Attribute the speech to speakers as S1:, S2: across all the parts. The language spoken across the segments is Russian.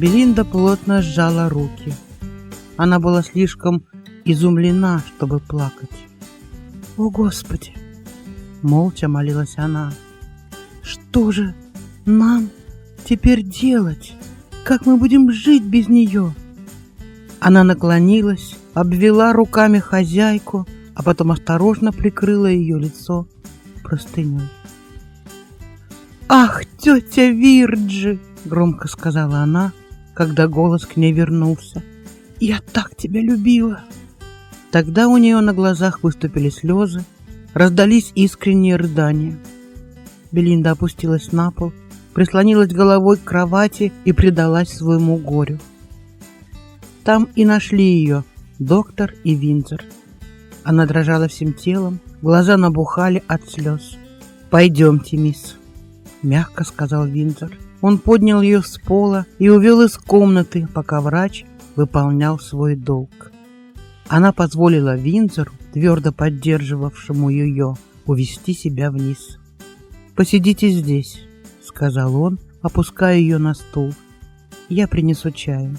S1: Белинда плотно сжала руки. Она была слишком изумлена, чтобы плакать. «О, Господи!» — молча молилась она. «Что же нам теперь делать? Как мы будем жить без нее?» Она наклонилась, обвела руками хозяйку, а потом осторожно прикрыла ее лицо простыней. «Ах, тетя Вирджи!» — громко сказала она, когда голос к ней вернулся. «Я так тебя любила!» Тогда у нее на глазах выступили слезы, раздались искренние рыдания. Белинда опустилась на пол, прислонилась головой к кровати и предалась своему горю. Там и нашли ее доктор и Винзер. Она дрожала всем телом, глаза набухали от слез. «Пойдемте, мисс», — мягко сказал Винзер. Он поднял ее с пола и увел из комнаты, пока врач выполнял свой долг. Она позволила Винзору, твердо поддерживавшему ее, увести себя вниз. «Посидите здесь», — сказал он, опуская ее на стул. «Я принесу чаю».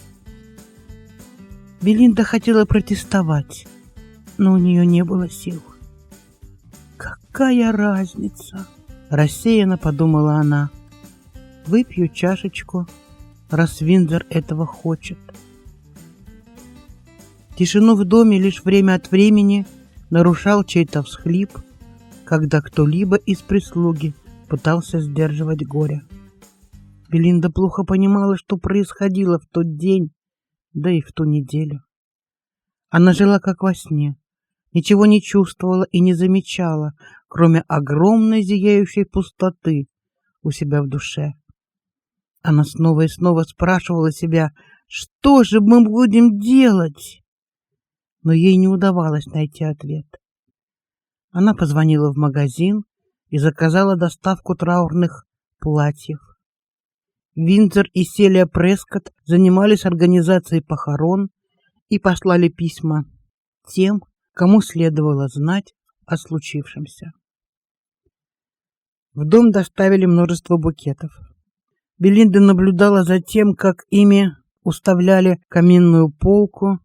S1: Белинда хотела протестовать, но у нее не было сил. «Какая разница?» — рассеянно подумала она. Выпью чашечку, раз Виндзор этого хочет. Тишину в доме лишь время от времени нарушал чей-то всхлип, когда кто-либо из прислуги пытался сдерживать горе. Белинда плохо понимала, что происходило в тот день, да и в ту неделю. Она жила как во сне, ничего не чувствовала и не замечала, кроме огромной зияющей пустоты у себя в душе. Она снова и снова спрашивала себя, что же мы будем делать? Но ей не удавалось найти ответ. Она позвонила в магазин и заказала доставку траурных платьев. Винзер и Селия Прескотт занимались организацией похорон и послали письма тем, кому следовало знать о случившемся. В дом доставили множество букетов. Белинда наблюдала за тем, как ими уставляли каминную полку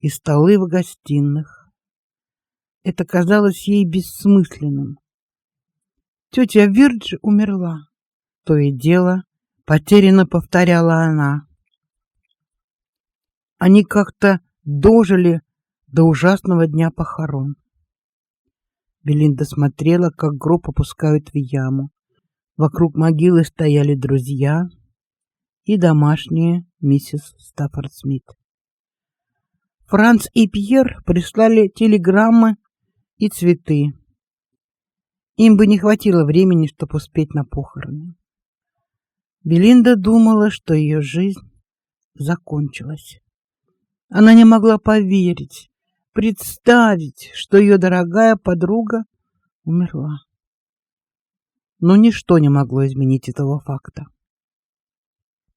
S1: и столы в гостиных. Это казалось ей бессмысленным. Тетя Вирджи умерла. То и дело потерянно повторяла она. Они как-то дожили до ужасного дня похорон. Белинда смотрела, как гроб опускают в яму. Вокруг могилы стояли друзья и домашние миссис Стаффорд Смит. Франц и Пьер прислали телеграммы и цветы. Им бы не хватило времени, чтобы успеть на похороны. Белинда думала, что ее жизнь закончилась. Она не могла поверить, представить, что ее дорогая подруга умерла но ничто не могло изменить этого факта.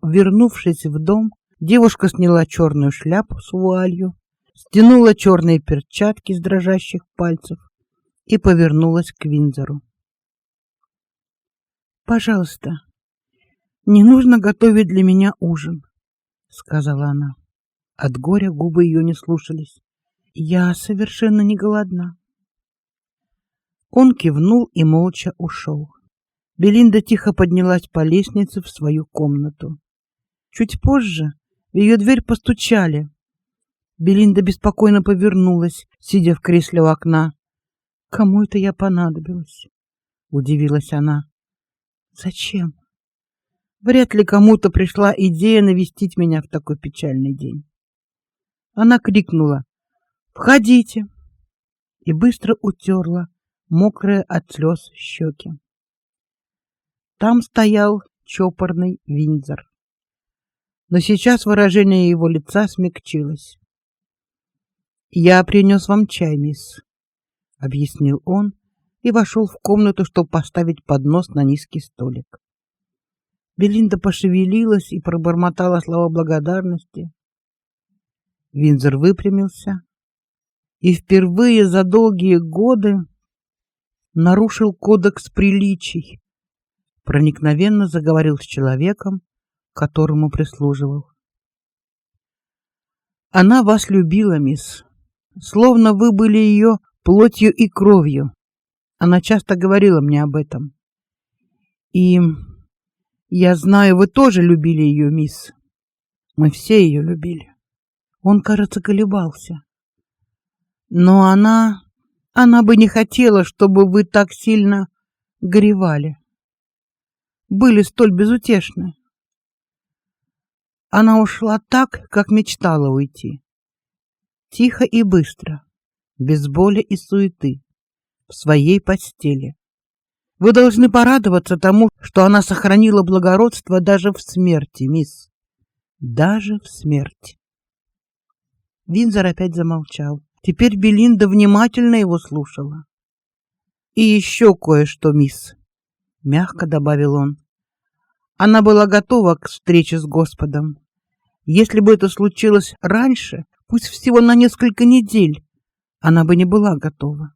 S1: Вернувшись в дом, девушка сняла черную шляпу с вуалью, стянула черные перчатки с дрожащих пальцев и повернулась к Винзору. «Пожалуйста, не нужно готовить для меня ужин», — сказала она. От горя губы ее не слушались. «Я совершенно не голодна». Он кивнул и молча ушел. Белинда тихо поднялась по лестнице в свою комнату. Чуть позже в ее дверь постучали. Белинда беспокойно повернулась, сидя в кресле у окна. Кому это я понадобилась? удивилась она. Зачем? Вряд ли кому-то пришла идея навестить меня в такой печальный день. Она крикнула: "Входите!" и быстро утерла мокрые от слез щеки. Там стоял чопорный Винзор. Но сейчас выражение его лица смягчилось. Я принес вам чай, мисс, объяснил он и вошел в комнату, чтобы поставить поднос на низкий столик. Белинда пошевелилась и пробормотала слова благодарности. Винзор выпрямился и впервые за долгие годы нарушил кодекс приличий, проникновенно заговорил с человеком, которому прислуживал. Она вас любила, мисс, словно вы были ее плотью и кровью. Она часто говорила мне об этом. И я знаю, вы тоже любили ее, мисс. Мы все ее любили. Он, кажется, колебался. Но она... Она бы не хотела, чтобы вы так сильно горевали. Были столь безутешны. Она ушла так, как мечтала уйти. Тихо и быстро, без боли и суеты, в своей постели. Вы должны порадоваться тому, что она сохранила благородство даже в смерти, мисс. Даже в смерти. Винзор опять замолчал. Теперь Белинда внимательно его слушала. И еще кое-что, мисс, мягко добавил он. Она была готова к встрече с Господом. Если бы это случилось раньше, пусть всего на несколько недель, она бы не была готова.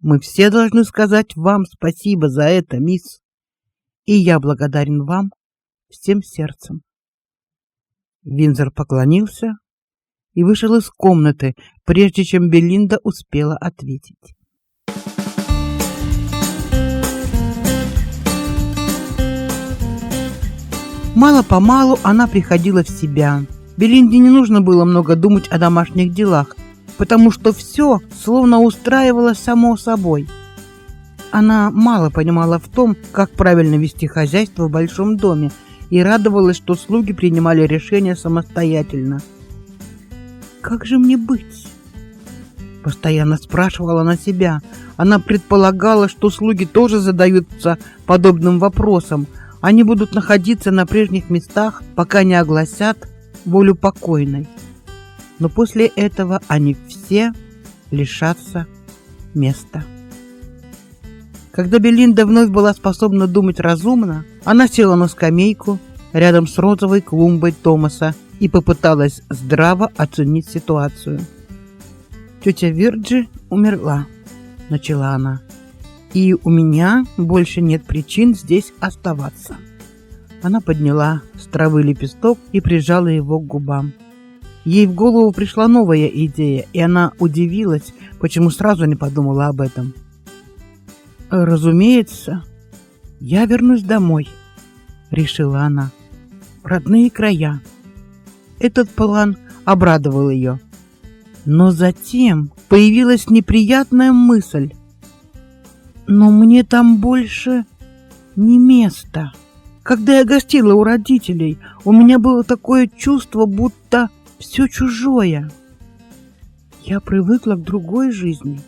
S1: Мы все должны сказать вам спасибо за это, мисс. И я благодарен вам всем сердцем. Винзор поклонился и вышел из комнаты, прежде чем Белинда успела ответить. Мало-помалу она приходила в себя. Белинде не нужно было много думать о домашних делах, потому что все словно устраивалось само собой. Она мало понимала в том, как правильно вести хозяйство в большом доме, и радовалась, что слуги принимали решения самостоятельно. Как же мне быть? Постоянно спрашивала она себя. Она предполагала, что слуги тоже задаются подобным вопросом. Они будут находиться на прежних местах, пока не огласят волю покойной. Но после этого они все лишатся места. Когда Белинда вновь была способна думать разумно, она села на скамейку рядом с розовой клумбой Томаса и попыталась здраво оценить ситуацию. Тетя Вирджи умерла, начала она. И у меня больше нет причин здесь оставаться. Она подняла с травы лепесток и прижала его к губам. Ей в голову пришла новая идея, и она удивилась, почему сразу не подумала об этом. Разумеется, я вернусь домой, решила она. Родные края. Этот план обрадовал ее. Но затем появилась неприятная мысль. Но мне там больше не место. Когда я гостила у родителей, у меня было такое чувство, будто все чужое. Я привыкла к другой жизни,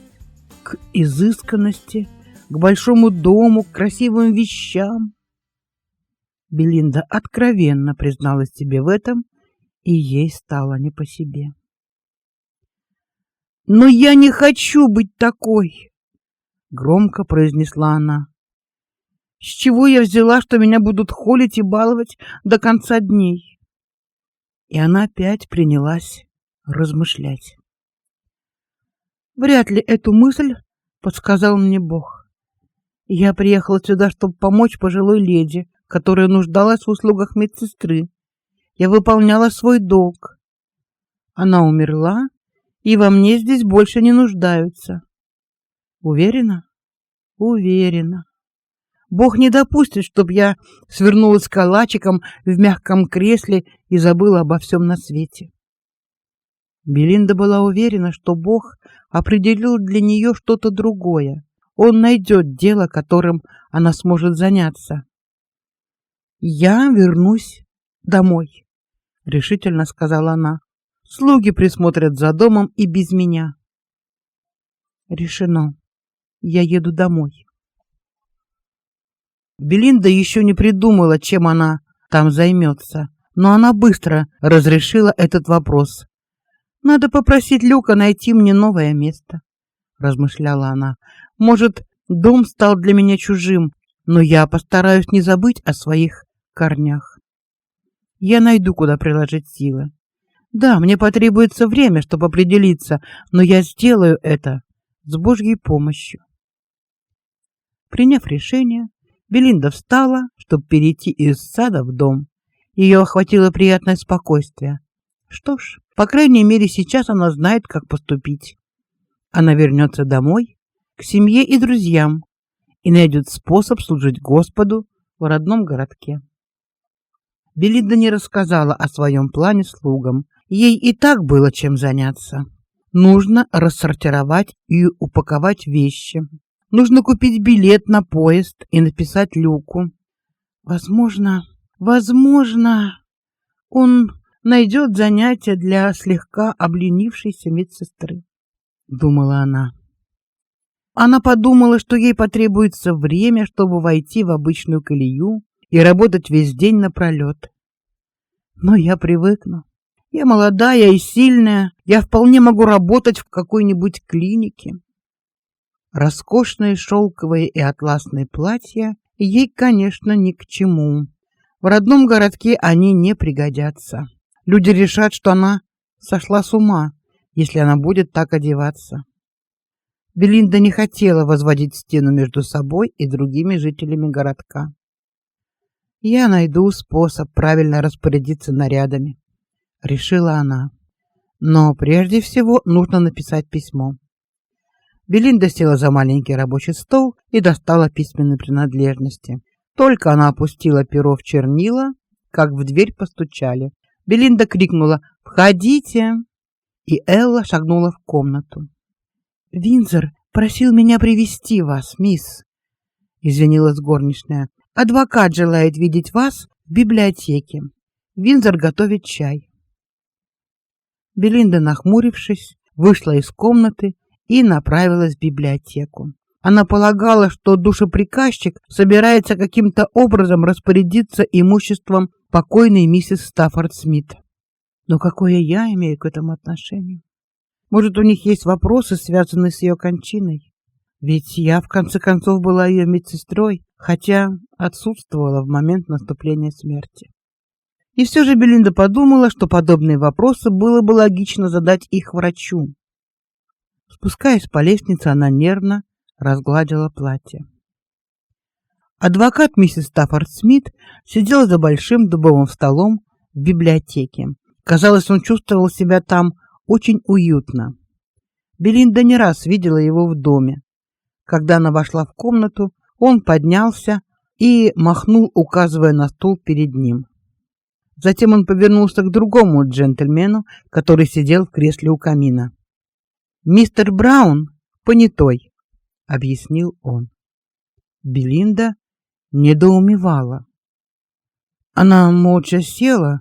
S1: к изысканности, к большому дому, к красивым вещам. Белинда откровенно призналась себе в этом и ей стало не по себе. Но я не хочу быть такой, громко произнесла она. С чего я взяла, что меня будут холить и баловать до конца дней? И она опять принялась размышлять. Вряд ли эту мысль подсказал мне Бог. Я приехала сюда, чтобы помочь пожилой леди, которая нуждалась в услугах медсестры. Я выполняла свой долг. Она умерла, и во мне здесь больше не нуждаются. Уверена? Уверена. Бог не допустит, чтобы я свернулась калачиком в мягком кресле и забыла обо всем на свете. Белинда была уверена, что Бог определил для нее что-то другое. Он найдет дело, которым она сможет заняться. Я вернусь домой решительно сказала она. Слуги присмотрят за домом и без меня. Решено. Я еду домой. Белинда еще не придумала, чем она там займется, но она быстро разрешила этот вопрос. Надо попросить Люка найти мне новое место, размышляла она. Может, дом стал для меня чужим, но я постараюсь не забыть о своих корнях. Я найду, куда приложить силы. Да, мне потребуется время, чтобы определиться, но я сделаю это с Божьей помощью. Приняв решение, Белинда встала, чтобы перейти из сада в дом. Ее охватило приятное спокойствие. Что ж, по крайней мере, сейчас она знает, как поступить. Она вернется домой, к семье и друзьям, и найдет способ служить Господу в родном городке. Белинда не рассказала о своем плане слугам. Ей и так было чем заняться. Нужно рассортировать и упаковать вещи. Нужно купить билет на поезд и написать Люку. Возможно, возможно, он найдет занятие для слегка обленившейся медсестры, думала она. Она подумала, что ей потребуется время, чтобы войти в обычную колею и работать весь день напролет. Но я привыкну. Я молодая и сильная, я вполне могу работать в какой-нибудь клинике. Роскошные шелковые и атласные платья ей, конечно, ни к чему. В родном городке они не пригодятся. Люди решат, что она сошла с ума, если она будет так одеваться. Белинда не хотела возводить стену между собой и другими жителями городка. Я найду способ правильно распорядиться нарядами, решила она. Но прежде всего нужно написать письмо. Белинда села за маленький рабочий стол и достала письменные принадлежности. Только она опустила перо в чернила, как в дверь постучали. Белинда крикнула: "Входите!" И Элла шагнула в комнату. Винзер просил меня привести вас, мисс, извинилась горничная. Адвокат желает видеть вас в библиотеке. Винзер готовит чай. Белинда, нахмурившись, вышла из комнаты и направилась в библиотеку. Она полагала, что душеприказчик собирается каким-то образом распорядиться имуществом покойной миссис Стаффорд Смит. Но какое я имею к этому отношение? Может, у них есть вопросы, связанные с ее кончиной? Ведь я в конце концов была ее медсестрой, хотя отсутствовала в момент наступления смерти. И все же Белинда подумала, что подобные вопросы было бы логично задать их врачу. Спускаясь по лестнице, она нервно разгладила платье. Адвокат миссис Стаффорд Смит сидел за большим дубовым столом в библиотеке. Казалось, он чувствовал себя там очень уютно. Белинда не раз видела его в доме. Когда она вошла в комнату, он поднялся и махнул, указывая на стул перед ним. Затем он повернулся к другому джентльмену, который сидел в кресле у камина. "Мистер Браун, понятой", объяснил он. Белинда недоумевала. Она молча села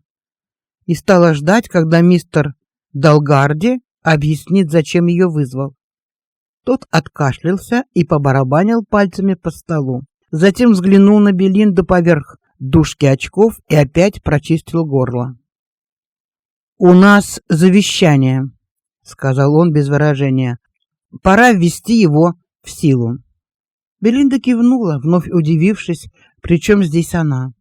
S1: и стала ждать, когда мистер Долгарди объяснит, зачем ее вызвал. Тот откашлялся и побарабанил пальцами по столу. Затем взглянул на Белинду поверх дужки очков и опять прочистил горло. У нас завещание, сказал он без выражения. Пора ввести его в силу. Белинда кивнула, вновь удивившись, причем здесь она.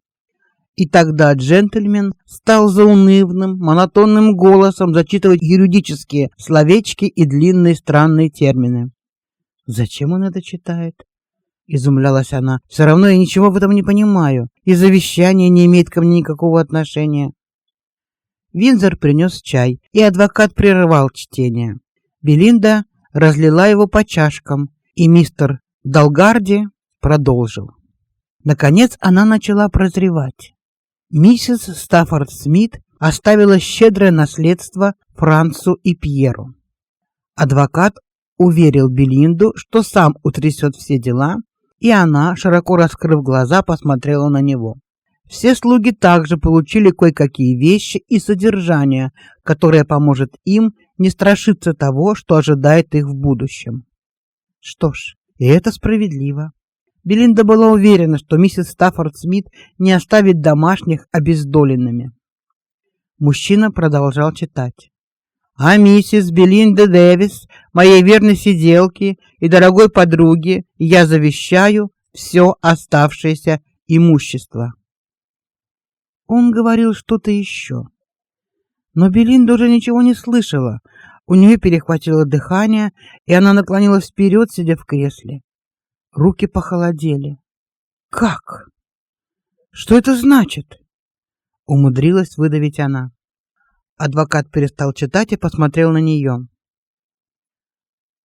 S1: И тогда джентльмен стал заунывным, монотонным голосом зачитывать юридические словечки и длинные странные термины. Зачем он это читает? изумлялась она. Все равно я ничего в этом не понимаю, и завещание не имеет ко мне никакого отношения. Винзер принес чай, и адвокат прервал чтение. Белинда разлила его по чашкам, и мистер Долгарди продолжил. Наконец она начала прозревать. Миссис Стаффорд Смит оставила щедрое наследство Францу и Пьеру. Адвокат уверил Белинду, что сам утрясет все дела, и она, широко раскрыв глаза, посмотрела на него. Все слуги также получили кое-какие вещи и содержание, которое поможет им не страшиться того, что ожидает их в будущем. Что ж, и это справедливо. Белинда была уверена, что миссис Стаффорд Смит не оставит домашних обездоленными. Мужчина продолжал читать. А миссис Белинда Дэвис, моей верной сиделке и дорогой подруге, я завещаю все оставшееся имущество. Он говорил что-то еще. Но Белинда уже ничего не слышала. У нее перехватило дыхание, и она наклонилась вперед, сидя в кресле. Руки похолодели. Как? Что это значит? Умудрилась выдавить она. Адвокат перестал читать и посмотрел на нее.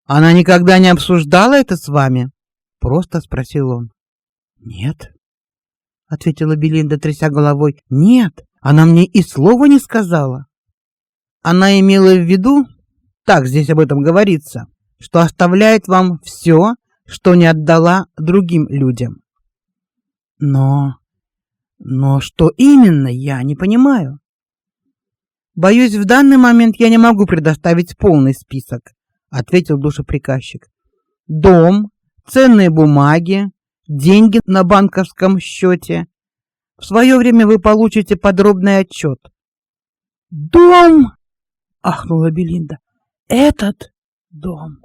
S1: Она никогда не обсуждала это с вами? просто спросил он. Нет, ответила Белинда, тряся головой. Нет, она мне и слова не сказала. Она имела в виду, так здесь об этом говорится, что оставляет вам все, что не отдала другим людям. Но но что именно, я не понимаю. Боюсь, в данный момент я не могу предоставить полный список, ответил душеприказчик. Дом, ценные бумаги, деньги на банковском счете. В свое время вы получите подробный отчет. Дом, ахнула Белинда. Этот дом.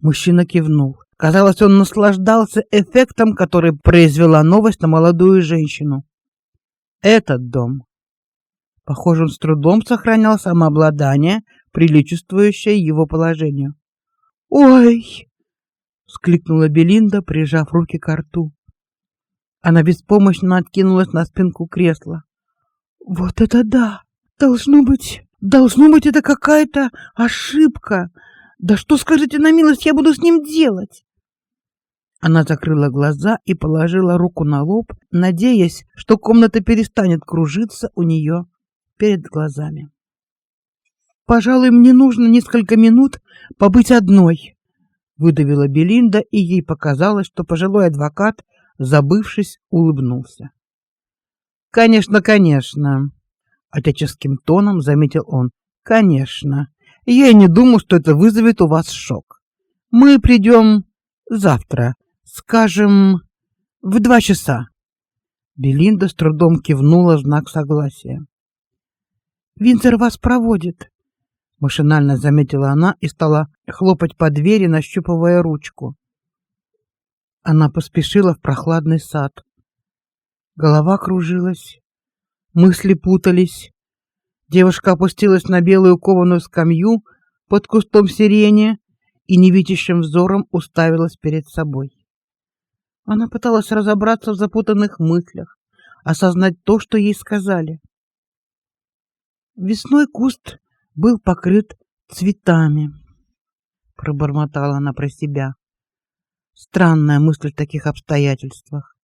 S1: Мужчина кивнул. Казалось, он наслаждался эффектом, который произвела новость на молодую женщину. Этот дом Похоже, он с трудом сохранял самообладание, приличествующее его положению. «Ой!» — вскликнула Белинда, прижав руки к рту. Она беспомощно откинулась на спинку кресла. «Вот это да! Должно быть, должно быть, это какая-то ошибка! Да что, скажите на милость, я буду с ним делать?» Она закрыла глаза и положила руку на лоб, надеясь, что комната перестанет кружиться у нее перед глазами. Пожалуй, мне нужно несколько минут побыть одной, выдавила Белинда, и ей показалось, что пожилой адвокат, забывшись, улыбнулся. Конечно, конечно, отеческим тоном заметил он. Конечно. Я не думал, что это вызовет у вас шок. Мы придем завтра, скажем, в два часа. Белинда с трудом кивнула знак согласия. Винзер вас проводит, машинально заметила она и стала хлопать по двери, нащупывая ручку. Она поспешила в прохладный сад. Голова кружилась, мысли путались. Девушка опустилась на белую кованую скамью под кустом сирени и невидящим взором уставилась перед собой. Она пыталась разобраться в запутанных мыслях, осознать то, что ей сказали. Весной куст был покрыт цветами, пробормотала она про себя. Странная мысль в таких обстоятельствах.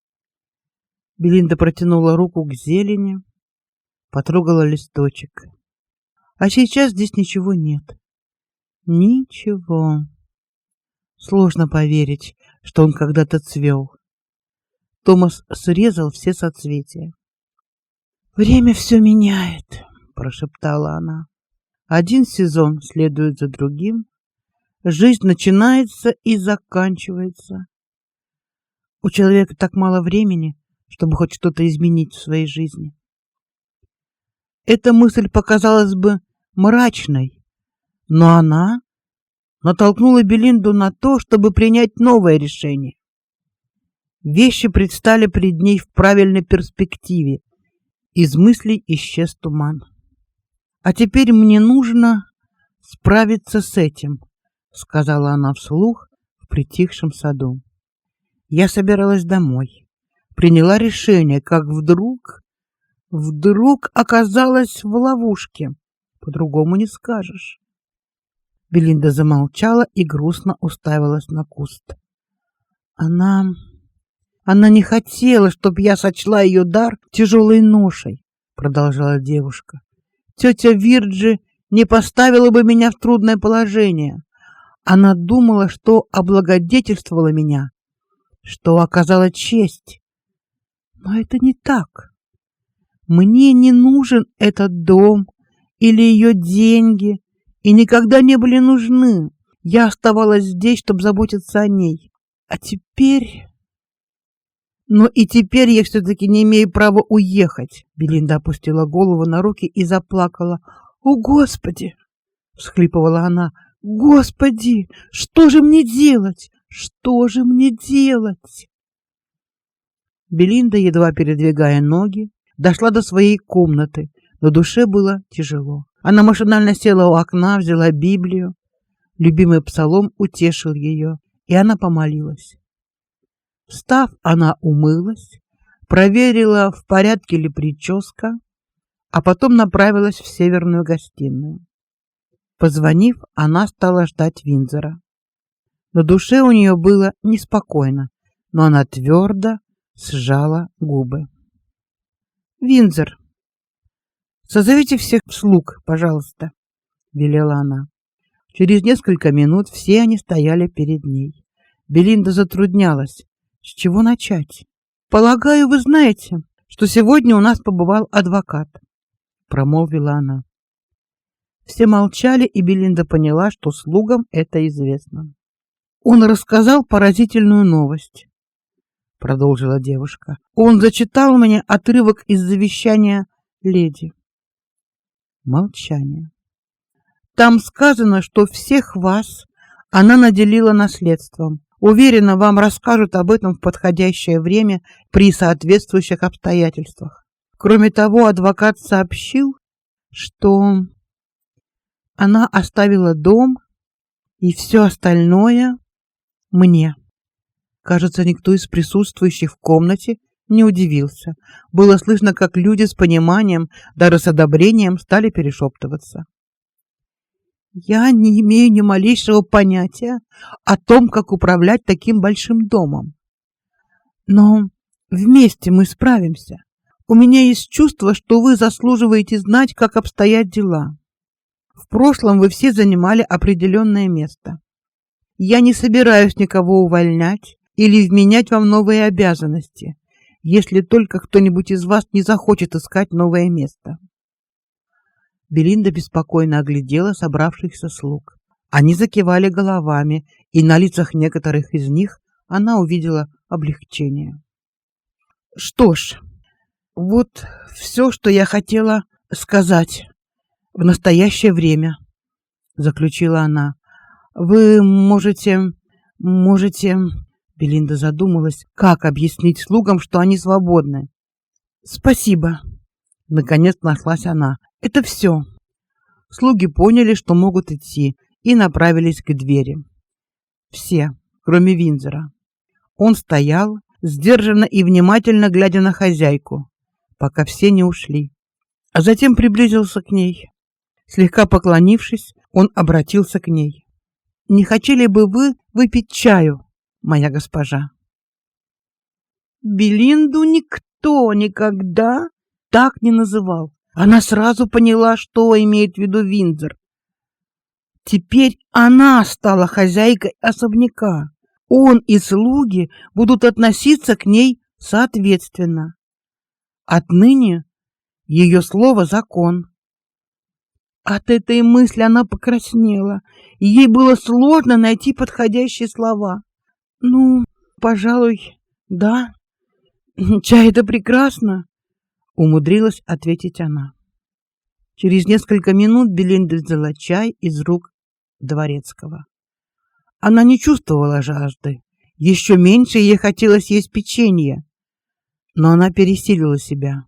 S1: Белинда протянула руку к зелени, потрогала листочек. А сейчас здесь ничего нет. Ничего. Сложно поверить, что он когда-то цвел. Томас срезал все соцветия. Время все меняет прошептала она. Один сезон следует за другим, жизнь начинается и заканчивается. У человека так мало времени, чтобы хоть что-то изменить в своей жизни. Эта мысль показалась бы мрачной, но она натолкнула Белинду на то, чтобы принять новое решение. Вещи предстали пред ней в правильной перспективе. Из мыслей исчез туман. А теперь мне нужно справиться с этим, сказала она вслух в притихшем саду. Я собиралась домой, приняла решение, как вдруг вдруг оказалась в ловушке. По-другому не скажешь. Белинда замолчала и грустно уставилась на куст. Она она не хотела, чтобы я сочла ее дар тяжелой ношей, продолжала девушка тетя Вирджи не поставила бы меня в трудное положение. Она думала, что облагодетельствовала меня, что оказала честь. Но это не так. Мне не нужен этот дом или ее деньги, и никогда не были нужны. Я оставалась здесь, чтобы заботиться о ней. А теперь Но и теперь я все-таки не имею права уехать. Белинда опустила голову на руки и заплакала. «О, Господи!» — всхлипывала она. «Господи, что же мне делать? Что же мне делать?» Белинда, едва передвигая ноги, дошла до своей комнаты. но душе было тяжело. Она машинально села у окна, взяла Библию. Любимый псалом утешил ее, и она помолилась. Встав, она умылась, проверила, в порядке ли прическа, а потом направилась в северную гостиную. Позвонив, она стала ждать Винзера. На душе у нее было неспокойно, но она твердо сжала губы. Винзер, созовите всех слуг, пожалуйста, велела она. Через несколько минут все они стояли перед ней. Белинда затруднялась, с чего начать? Полагаю, вы знаете, что сегодня у нас побывал адвокат, промолвила она. Все молчали, и Белинда поняла, что слугам это известно. Он рассказал поразительную новость, продолжила девушка. Он зачитал мне отрывок из завещания леди. Молчание. Там сказано, что всех вас она наделила наследством, Уверена, вам расскажут об этом в подходящее время при соответствующих обстоятельствах. Кроме того, адвокат сообщил, что она оставила дом и все остальное мне. Кажется, никто из присутствующих в комнате не удивился. Было слышно, как люди с пониманием, даже с одобрением стали перешептываться. Я не имею ни малейшего понятия о том, как управлять таким большим домом. Но вместе мы справимся. У меня есть чувство, что вы заслуживаете знать, как обстоят дела. В прошлом вы все занимали определенное место. Я не собираюсь никого увольнять или вменять вам новые обязанности, если только кто-нибудь из вас не захочет искать новое место. Белинда беспокойно оглядела собравшихся слуг. Они закивали головами, и на лицах некоторых из них она увидела облегчение. Что ж, вот все, что я хотела сказать в настоящее время, заключила она. Вы можете можете Белинда задумалась, как объяснить слугам, что они свободны. Спасибо, наконец нашлась она. Это все. Слуги поняли, что могут идти, и направились к двери. Все, кроме Винзера. Он стоял, сдержанно и внимательно глядя на хозяйку, пока все не ушли. А затем приблизился к ней. Слегка поклонившись, он обратился к ней. Не хотели бы вы выпить чаю, моя госпожа? Белинду никто никогда так не называл. Она сразу поняла, что имеет в виду Виндзор. Теперь она стала хозяйкой особняка. Он и слуги будут относиться к ней соответственно. Отныне ее слово закон. От этой мысли она покраснела, и ей было сложно найти подходящие слова. Ну, пожалуй, да. Чай это прекрасно, умудрилась ответить она. Через несколько минут Белинда взяла чай из рук дворецкого. Она не чувствовала жажды, еще меньше ей хотелось есть печенье, но она пересилила себя.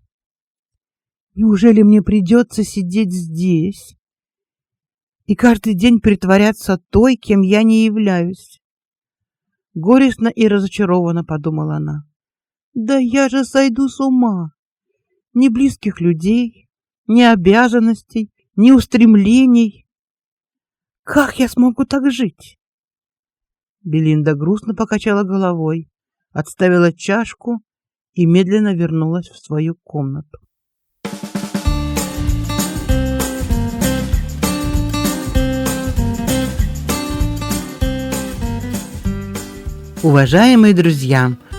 S1: Неужели мне придется сидеть здесь и каждый день притворяться той, кем я не являюсь? Горестно и разочарованно подумала она. Да я же сойду с ума ни близких людей, ни обязанностей, ни устремлений. Как я смогу так жить? Белинда грустно покачала головой, отставила чашку и медленно вернулась в свою комнату. Уважаемые друзья,